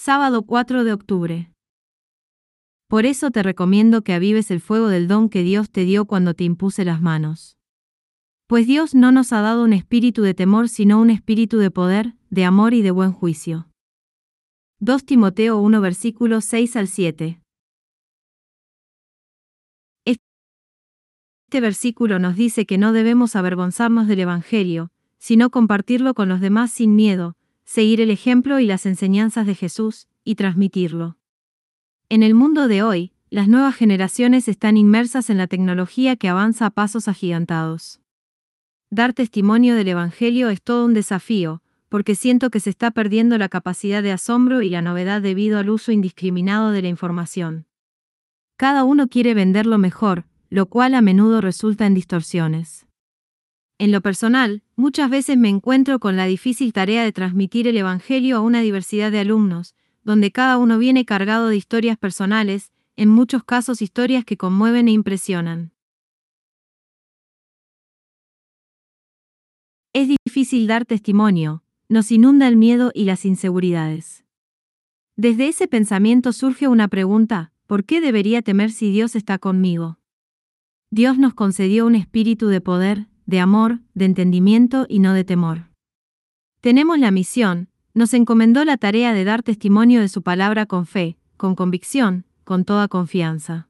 Sábado 4 de octubre. Por eso te recomiendo que avives el fuego del don que Dios te dio cuando te impuse las manos. Pues Dios no nos ha dado un espíritu de temor, sino un espíritu de poder, de amor y de buen juicio. 2 Timoteo 1 versículos 6 al 7. Este versículo nos dice que no debemos avergonzarnos del Evangelio, sino compartirlo con los demás sin miedo, seguir el ejemplo y las enseñanzas de Jesús, y transmitirlo. En el mundo de hoy, las nuevas generaciones están inmersas en la tecnología que avanza a pasos agigantados. Dar testimonio del Evangelio es todo un desafío, porque siento que se está perdiendo la capacidad de asombro y la novedad debido al uso indiscriminado de la información. Cada uno quiere vender lo mejor, lo cual a menudo resulta en distorsiones. En lo personal, muchas veces me encuentro con la difícil tarea de transmitir el Evangelio a una diversidad de alumnos, donde cada uno viene cargado de historias personales, en muchos casos historias que conmueven e impresionan. Es difícil dar testimonio, nos inunda el miedo y las inseguridades. Desde ese pensamiento surge una pregunta, ¿por qué debería temer si Dios está conmigo? Dios nos concedió un espíritu de poder, de amor, de entendimiento y no de temor. Tenemos la misión, nos encomendó la tarea de dar testimonio de su palabra con fe, con convicción, con toda confianza.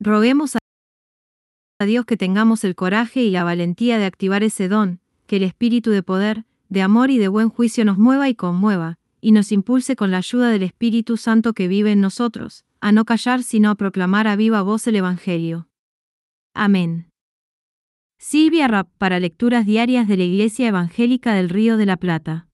Roguemos a Dios que tengamos el coraje y la valentía de activar ese don, que el espíritu de poder, de amor y de buen juicio nos mueva y conmueva, y nos impulse con la ayuda del Espíritu Santo que vive en nosotros, a no callar sino a proclamar a viva voz el Evangelio. Amén. Silvia Rapp para lecturas diarias de la Iglesia Evangélica del Río de la Plata.